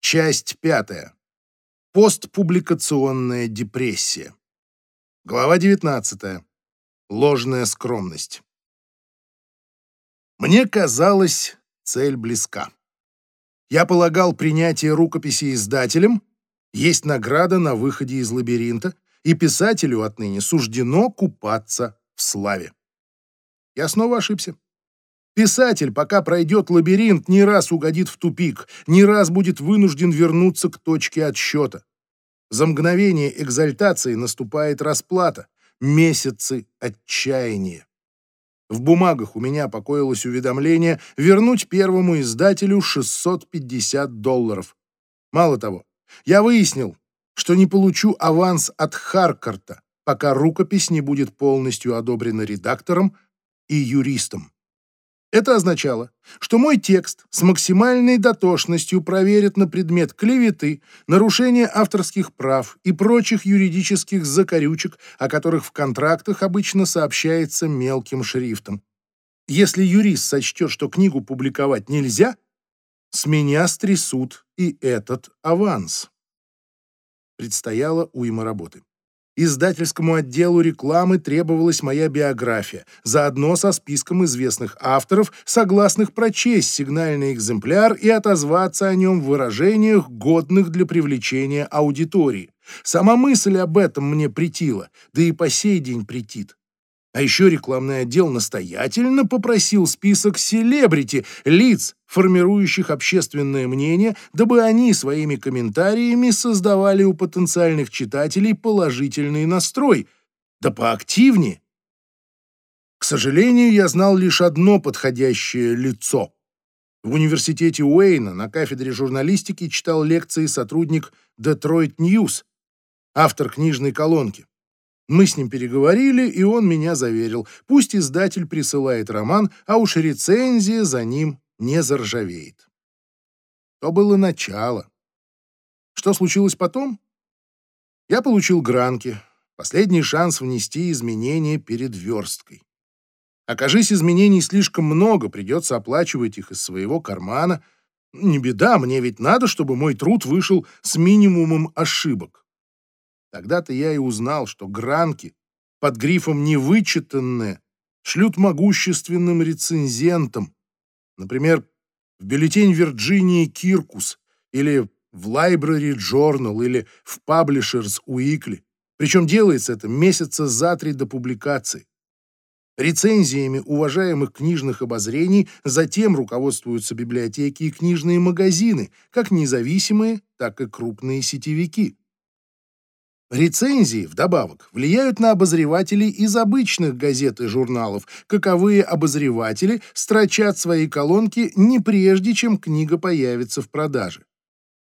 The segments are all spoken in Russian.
Часть пятая. Постпубликационная депрессия. Глава 19. Ложная скромность. Мне казалось, цель близка. Я полагал принятие рукописи издателем есть награда на выходе из лабиринта, и писателю отныне суждено купаться в славе. Я снова ошибся. Писатель, пока пройдет лабиринт, не раз угодит в тупик, не раз будет вынужден вернуться к точке отсчета. За мгновение экзальтации наступает расплата, месяцы отчаяния. В бумагах у меня покоилось уведомление вернуть первому издателю 650 долларов. Мало того, я выяснил, что не получу аванс от Харкарта, пока рукопись не будет полностью одобрена редактором и юристом. Это означало, что мой текст с максимальной дотошностью проверят на предмет клеветы, нарушения авторских прав и прочих юридических закорючек, о которых в контрактах обычно сообщается мелким шрифтом. Если юрист сочтет, что книгу публиковать нельзя, с меня стрясут и этот аванс. Предстояла уйма работы. Издательскому отделу рекламы требовалась моя биография, заодно со списком известных авторов, согласных прочесть сигнальный экземпляр и отозваться о нем в выражениях, годных для привлечения аудитории. Сама мысль об этом мне претила, да и по сей день претит. А еще рекламный отдел настоятельно попросил список селебрити, лиц, формирующих общественное мнение, дабы они своими комментариями создавали у потенциальных читателей положительный настрой, да поактивнее. К сожалению, я знал лишь одно подходящее лицо. В университете Уэйна на кафедре журналистики читал лекции сотрудник Detroit News, автор книжной колонки. Мы с ним переговорили, и он меня заверил. Пусть издатель присылает роман, а уж рецензия за ним не заржавеет. То было начало. Что случилось потом? Я получил гранки, последний шанс внести изменения перед версткой. Окажись изменений слишком много, придется оплачивать их из своего кармана. Не беда, мне ведь надо, чтобы мой труд вышел с минимумом ошибок. Тогда-то я и узнал, что гранки под грифом «невычитанное» шлют могущественным рецензентам. Например, в бюллетень Вирджинии Киркус или в Library Journal или в Publishers Weekly. Причем делается это месяца за три до публикации. Рецензиями уважаемых книжных обозрений затем руководствуются библиотеки и книжные магазины, как независимые, так и крупные сетевики. Рецензии, вдобавок, влияют на обозревателей из обычных газет и журналов, каковые обозреватели строчат свои колонки не прежде, чем книга появится в продаже.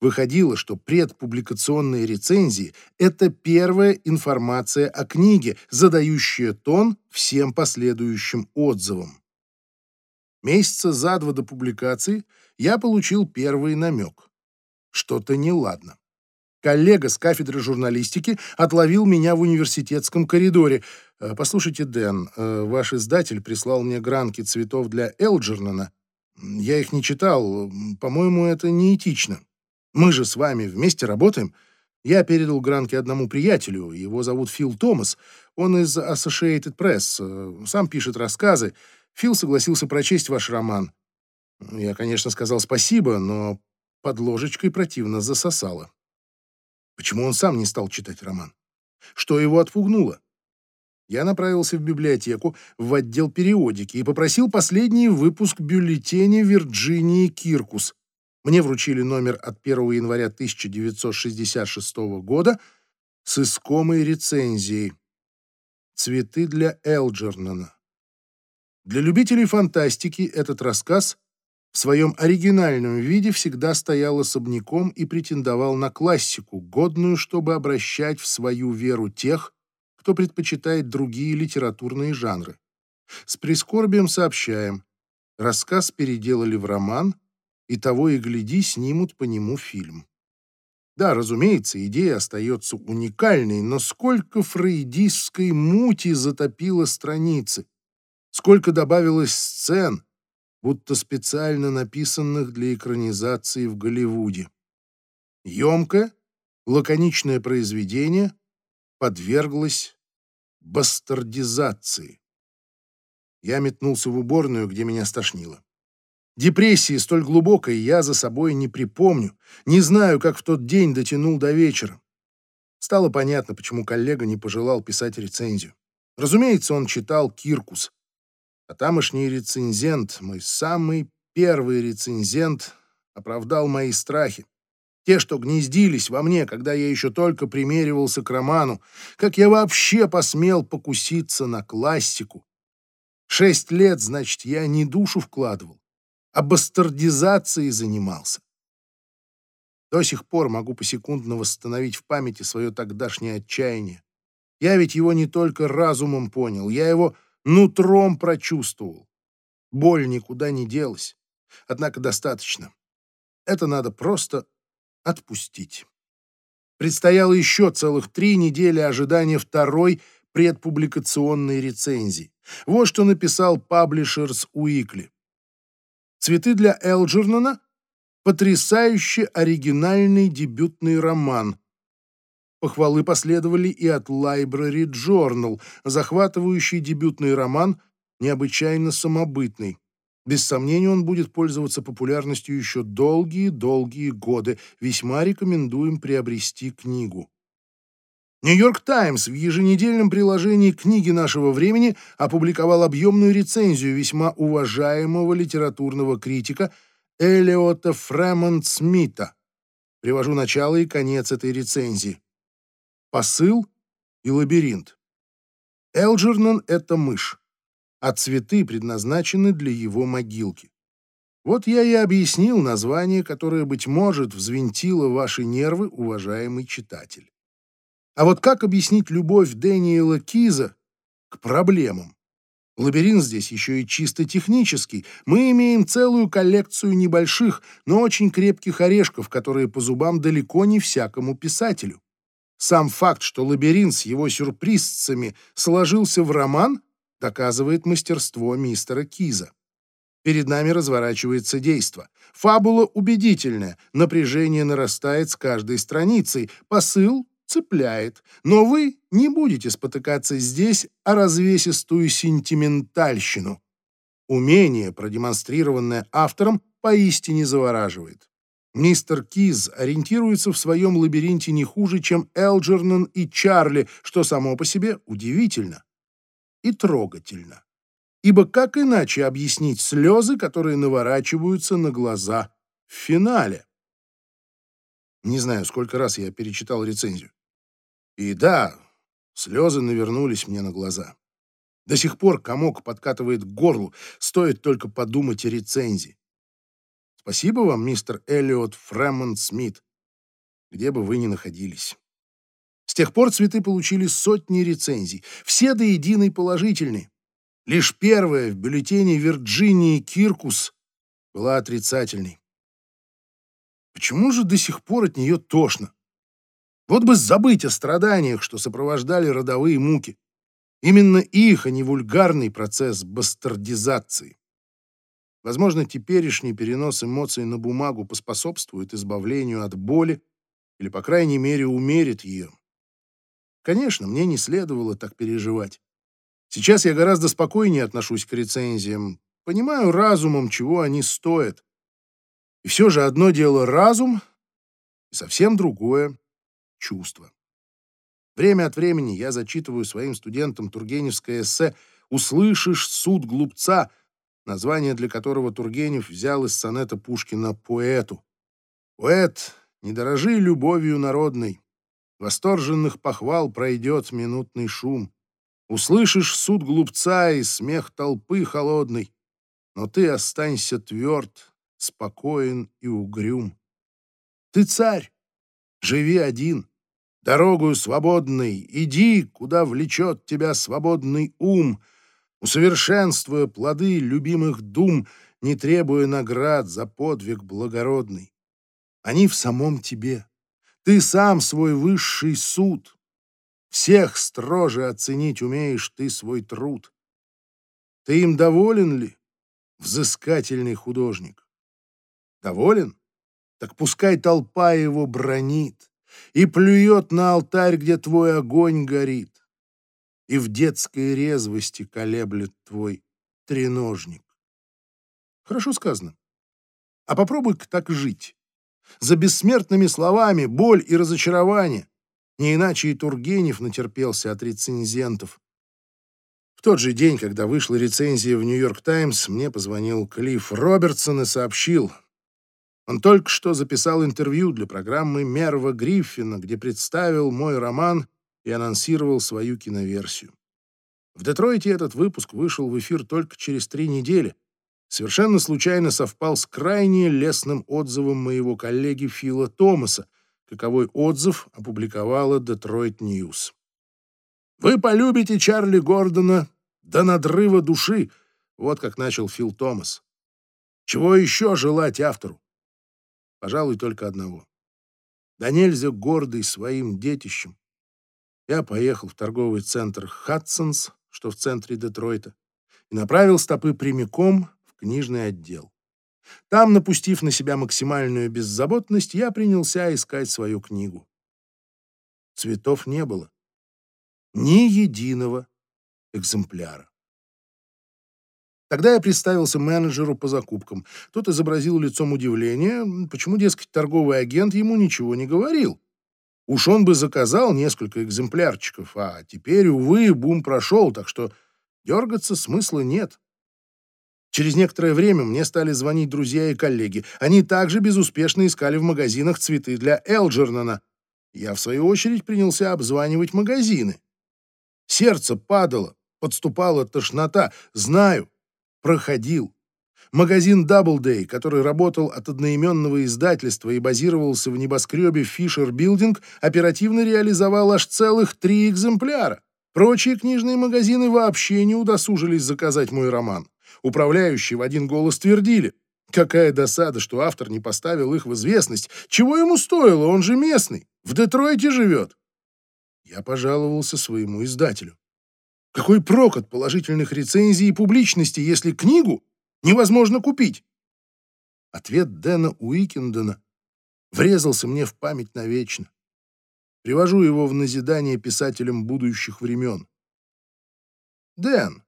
Выходило, что предпубликационные рецензии — это первая информация о книге, задающая тон всем последующим отзывам. Месяца за два до публикации я получил первый намек. Что-то неладно. Коллега с кафедры журналистики отловил меня в университетском коридоре. «Э, «Послушайте, Дэн, э, ваш издатель прислал мне гранки цветов для Элджернона. Я их не читал. По-моему, это неэтично. Мы же с вами вместе работаем». Я передал гранки одному приятелю. Его зовут Фил Томас. Он из Associated Press. Э, сам пишет рассказы. Фил согласился прочесть ваш роман. Я, конечно, сказал спасибо, но под ложечкой противно засосало. Почему он сам не стал читать роман? Что его отпугнуло? Я направился в библиотеку, в отдел периодики и попросил последний выпуск бюллетеня Вирджинии Киркус. Мне вручили номер от 1 января 1966 года с искомой рецензией «Цветы для Элджернона». Для любителей фантастики этот рассказ в своем оригинальном виде всегда стоял особняком и претендовал на классику, годную, чтобы обращать в свою веру тех, кто предпочитает другие литературные жанры. С прискорбием сообщаем, рассказ переделали в роман, и того и гляди, снимут по нему фильм. Да, разумеется, идея остается уникальной, но сколько фрейдистской мути затопило страницы, сколько добавилось сцен, будто специально написанных для экранизации в Голливуде. емкое, лаконичное произведение подверглось бастардизации. Я метнулся в уборную, где меня стошнило. Депрессии столь глубокой я за собой не припомню, не знаю, как в тот день дотянул до вечера. Стало понятно, почему коллега не пожелал писать рецензию. Разумеется, он читал «Киркус». А тамошний рецензент, мой самый первый рецензент, оправдал мои страхи. Те, что гнездились во мне, когда я еще только примеривался к роману, как я вообще посмел покуситься на классику. Шесть лет, значит, я не душу вкладывал, а бастардизацией занимался. До сих пор могу посекундно восстановить в памяти свое тогдашнее отчаяние. Я ведь его не только разумом понял, я его нутром прочувствовал. Боль никуда не делась. Однако достаточно. Это надо просто отпустить. Предстояло еще целых три недели ожидания второй предпубликационной рецензии. Вот что написал Publishers Weekly. Цветы для Элджернона — потрясающе оригинальный дебютный роман. Похвалы последовали и от Library Journal, захватывающий дебютный роман, необычайно самобытный. Без сомнения, он будет пользоваться популярностью еще долгие-долгие годы. Весьма рекомендуем приобрести книгу. Нью-Йорк Таймс в еженедельном приложении книги нашего времени опубликовал объемную рецензию весьма уважаемого литературного критика Элиота Фремонт Смита. Привожу начало и конец этой рецензии. Посыл и лабиринт. Элджернон — это мышь а цветы предназначены для его могилки. Вот я и объяснил название, которое, быть может, взвинтило ваши нервы, уважаемый читатель. А вот как объяснить любовь Дэниела Киза к проблемам? Лабиринт здесь еще и чисто технический. Мы имеем целую коллекцию небольших, но очень крепких орешков, которые по зубам далеко не всякому писателю. Сам факт, что лабиринт с его сюрпризцами сложился в роман, доказывает мастерство мистера Киза. Перед нами разворачивается действо. Фабула убедительная, напряжение нарастает с каждой страницей, посыл цепляет. Но вы не будете спотыкаться здесь о развесистую сентиментальщину. Умение, продемонстрированное автором, поистине завораживает. Мистер Киз ориентируется в своем лабиринте не хуже, чем Элджернон и Чарли, что само по себе удивительно и трогательно. Ибо как иначе объяснить слезы, которые наворачиваются на глаза в финале? Не знаю, сколько раз я перечитал рецензию. И да, слезы навернулись мне на глаза. До сих пор комок подкатывает к горлу, стоит только подумать о рецензии. Спасибо вам, мистер Эллиот Фремонт Смит, где бы вы ни находились. С тех пор цветы получили сотни рецензий, все до единой положительные. Лишь первая в бюллетене Вирджинии Киркус была отрицательной. Почему же до сих пор от нее тошно? Вот бы забыть о страданиях, что сопровождали родовые муки. Именно их, а не вульгарный процесс бастардизации. Возможно, теперешний перенос эмоций на бумагу поспособствует избавлению от боли или, по крайней мере, умерит ее. Конечно, мне не следовало так переживать. Сейчас я гораздо спокойнее отношусь к рецензиям, понимаю разумом, чего они стоят. И все же одно дело разум, и совсем другое — чувство. Время от времени я зачитываю своим студентам Тургеневское эссе «Услышишь суд глупца», название для которого Тургенев взял из сонета Пушкина «Поэту». Поэт, не дорожи любовью народной, Восторженных похвал пройдет минутный шум. Услышишь суд глупца и смех толпы холодной, но ты останься тверд, спокоен и угрюм. Ты царь, живи один, дорогою свободной, иди, куда влечет тебя свободный ум, усовершенствуя плоды любимых дум, не требуя наград за подвиг благородный. Они в самом тебе, ты сам свой высший суд. Всех строже оценить умеешь ты свой труд. Ты им доволен ли, взыскательный художник? Доволен? так пускай толпа его бронит и плюет на алтарь, где твой огонь горит, и в детской резвости колеблет твой треножник. Хорошо сказано. А попробуй так жить. За бессмертными словами боль и разочарование. Не иначе и Тургенев натерпелся от рецензентов. В тот же день, когда вышла рецензия в «Нью-Йорк Таймс», мне позвонил Клифф Робертсон и сообщил. Он только что записал интервью для программы Мерва Гриффина, где представил мой роман и анонсировал свою киноверсию. В Детройте этот выпуск вышел в эфир только через три недели. Совершенно случайно совпал с крайне лестным отзывом моего коллеги Фила Томаса, каковой отзыв опубликовала Детройт Ньюс. «Вы полюбите Чарли Гордона до надрыва души», вот как начал Фил Томас. Чего еще желать автору? Пожалуй, только одного. Да нельзя гордый своим детищем. Я поехал в торговый центр «Хадсонс», что в центре Детройта, и направил стопы прямиком в книжный отдел. Там, напустив на себя максимальную беззаботность, я принялся искать свою книгу. Цветов не было. Ни единого экземпляра. Тогда я представился менеджеру по закупкам. Тот изобразил лицом удивление, почему, дескать, торговый агент ему ничего не говорил. Уж он бы заказал несколько экземплярчиков, а теперь, увы, бум прошел, так что дергаться смысла нет. Через некоторое время мне стали звонить друзья и коллеги. Они также безуспешно искали в магазинах цветы для Элджернона. Я, в свою очередь, принялся обзванивать магазины. Сердце падало, подступала тошнота. Знаю, проходил. Магазин Doubleday, который работал от одноименного издательства и базировался в небоскребе Fisher Building, оперативно реализовал аж целых три экземпляра. Прочие книжные магазины вообще не удосужились заказать мой роман. Управляющие в один голос твердили. Какая досада, что автор не поставил их в известность. Чего ему стоило, он же местный. В Детройте живет. Я пожаловался своему издателю. Какой прок от положительных рецензий и публичности, если книгу невозможно купить? Ответ Дэна Уикендена врезался мне в память навечно. Привожу его в назидание писателям будущих времен. Дэн,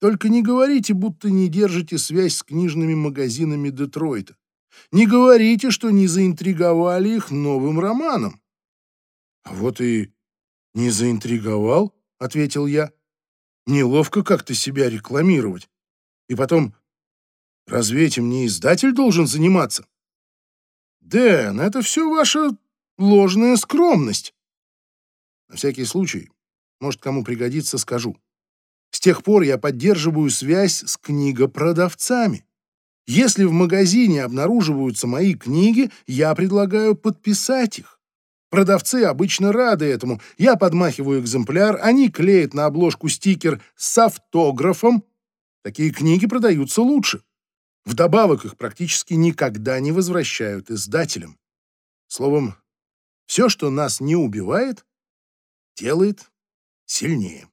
только не говорите, будто не держите связь с книжными магазинами Детройта. Не говорите, что не заинтриговали их новым романом. А вот и не заинтриговал, ответил я. Неловко как-то себя рекламировать. И потом, разве этим не издатель должен заниматься? Дэн, это все ваша ложная скромность. На всякий случай, может, кому пригодится, скажу. С тех пор я поддерживаю связь с книгопродавцами. Если в магазине обнаруживаются мои книги, я предлагаю подписать их. Продавцы обычно рады этому. Я подмахиваю экземпляр, они клеят на обложку стикер с автографом. Такие книги продаются лучше. Вдобавок их практически никогда не возвращают издателям. Словом, все, что нас не убивает, делает сильнее.